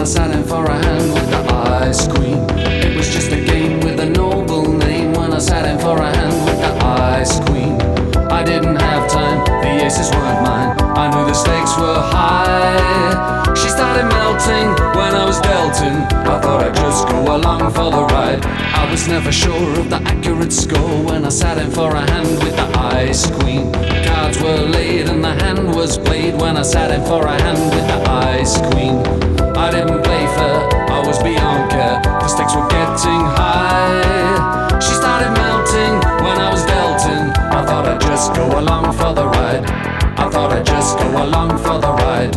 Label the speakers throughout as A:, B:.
A: I sat in for a hand with the ice queen. It was just a game with a noble name when I sat in for a hand with the ice queen. I didn't have time, the aces weren't mine. I knew the stakes were high. She started melting when I was dealt in. I thought I'd just go along for the ride. I was never sure of the accurate score when I sat in for a hand with the ice queen. When I sat in for a hand with the ice queen. I didn't play fair, I was care. The stakes were getting high. She started melting when I was dealt in. I thought I'd just go along for the ride. I thought I'd just go along for the ride.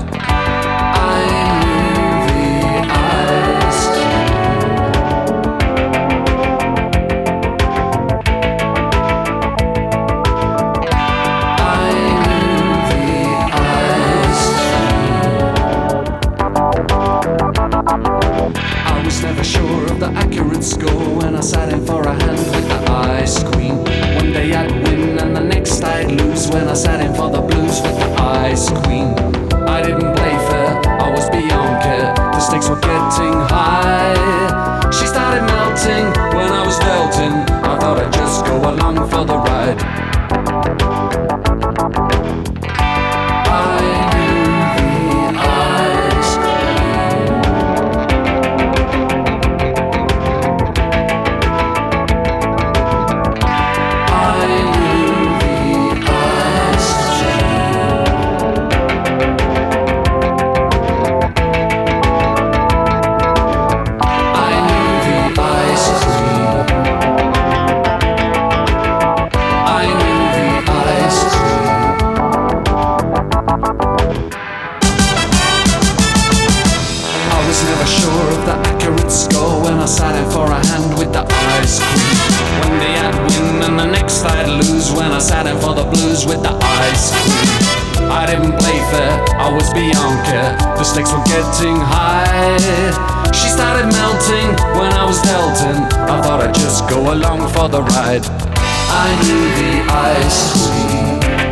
A: I was never sure of the accurate score when I sat in for a hand with the ice queen. One day I'd win and the next I'd lose when I sat in for the blues with the ice queen. I didn't play fair, I was beyond care. The stakes were getting high. She started melting when I was dealt in. I thought I'd just go along for the score when I sat in for a hand with the ice queen. One day I'd win and the next I'd lose when I sat in for the blues with the ice queen. I didn't play fair, I was beyond care. The stakes were getting high. She started melting when I was dealt in. I thought I'd just go along for the ride. I knew the ice queen.